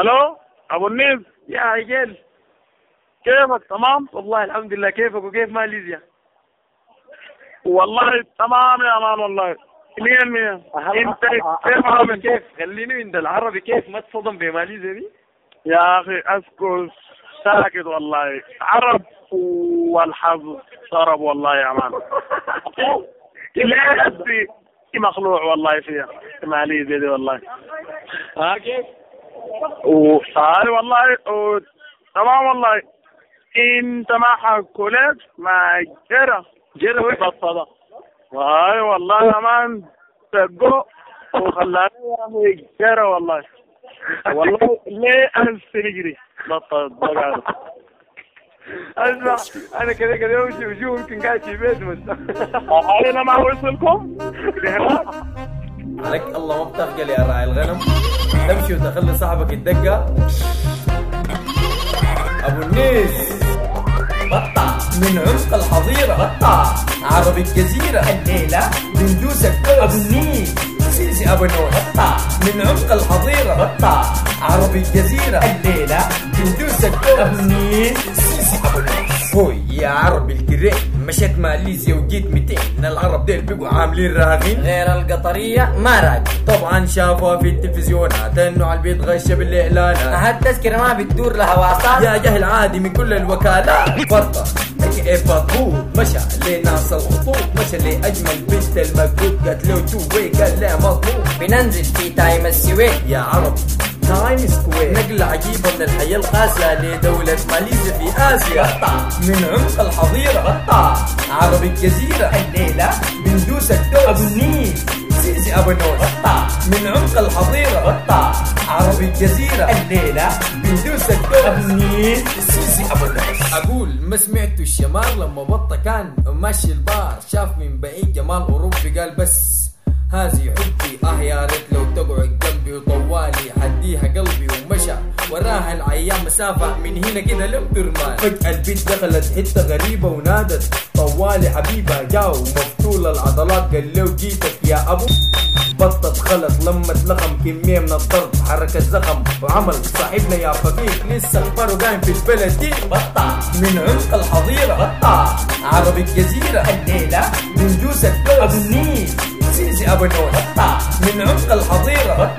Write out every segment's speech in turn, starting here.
ألو ابو النيس يا عجل. كيفك؟ تمام؟ والله الحمد لله. كيفك وكيف ماليزيا؟ والله تمام يا مان والله. مية المية انت كيف عامل كيف؟ خليني من ده العربي. كيف ما تصدم بماليزيا دي؟ يا أخي أسكت. ساكت والله. عرب والحظ ضرب والله يا مان. ليه مخلوع والله فيها ماليزيا دي والله. ها كيف؟ وهاي والله و... تمام والله. انت ما حكولك ما جرى. جرى بالصدى وهاي والله يا مان تقو وخلاني جرى والله. والله ليه أنا سنجري بطل أسمع أنا كده كده وشي وشو يمكن قاعد في بيت بس. هاي أنا ما وصلكم عليك الله ما بتخجل يا راعي الغنم. تمشي وتخلي صاحبك الدقة. أبو النيس. قطع من عمق الحظيرة. قطع عربي الجزيرة. الليلة. بندوس الكوس. أبو النيس. سيسي أبو نور قطع من عمق الحظيرة. قطع عربي الجزيرة. الليلة. بندوس الكوس. أبو النيس. سيسي أبو نور هوي يا عربي الكريم مشيت ماليزيا وجيت 200 العرب ديل بيقوا عاملين راغين غير القطرية ما راجع. طبعا شافوها في التلفزيونات إنه على البيت غشة بالاعلانات هالتذكرة ما بتدور لها واسطات يا جهل عادي من كل الوكالات. فرطة. إيه مضبوط مشى لناس الخطوط مشى لأجمل بنت المكتوب. قالت له تو وي قال لا مضبوط بننزل في تايم السويد يا عرب. تايم سكوير نقلة عجيبة من الحياة القاسية لدولة ماليزيا في آسيا. من عمق الحظيرة. عربي الجزيرة. الليلة. بندوس الدوس. أبو النيل. سيسي أبو نور من عمق الحظيرة. عربي الجزيرة. الليلة. بندوس الدوس. أبو النيل. سيسي أبو نور أقول ما سمعتوا الشمال لما بطة كان ماشي البار. شاف من بعيد جمال أوروبي قال بس هذه حبي. آه يا ريت لو مسافة من هنا كده لم ترمان فجأة البيت دخلت حتة غريبة ونادت. طوالي حبيبة جاو مفتول العضلات. قال له جيتك يا أبو؟ بطة خلط لمت لخم كمية من الضرب حركة زخم. وعمل صاحبنا يا فقير لسه أخباره قايم في البلد دي. بطة. من عمق الحظيرة. بطة. عربي الجزيرة. الليلة. من جوز الدوس أبو النيل. سيسي أبو نور من عمق الحظيرة.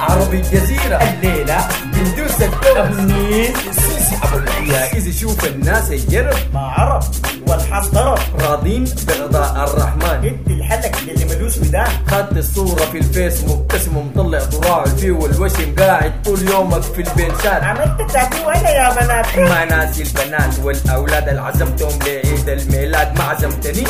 عربي الجزيرة. الليلة. ابو النيل سيسي ابو نور يا اذا شوف الناس الجرب ما عرف والحظ ضرب راضين بقضاء الرحمن ادي الحلق اللي ملوش ودان خدت الصورة في الفيس مبتسم ومطلع ضراع الفي والوشم قاعد طول يومك في البنشات عملت تاتو ولا يا بنات ما ناسي البنات والاولاد اللي عزمتهم لعيد الميلاد ما عزمتني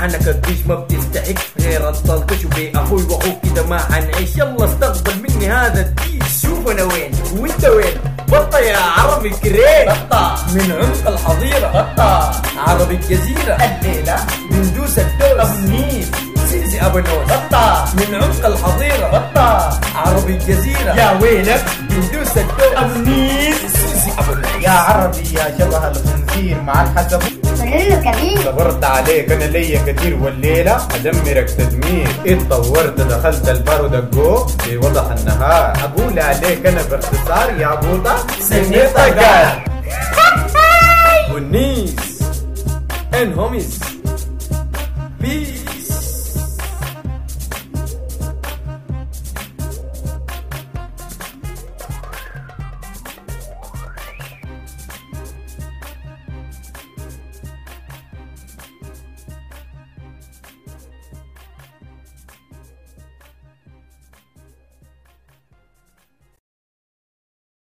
حنك الديش ما بتستحق غير الطلقش وبي أخوي واخوك كده ما حنعيش يلا استقبل مني هذا الديش شوف أنا وين وانت وين؟ بطة يا عربي كريم بطة. من عمق الحظيرة بطة. عربي الجزيرة. الليلة بندوس الدوس. ابو النيل سيسي أبو نوس بطة. من عمق الحظيرة بطة. عربي الجزيرة. يا ويلك. بندوس الدوس. ابو النيل يا عربي يا شبه الخنزير مع الحسب. له كبير صبرت عليك أنا ليا كتير والليلة. أدمرك تدمير. اتطورت دخلت البار ودقوه في وضح النهار. أقول عليك أنا باختصار يا بوطه سنيتك والنيس. ان هوميز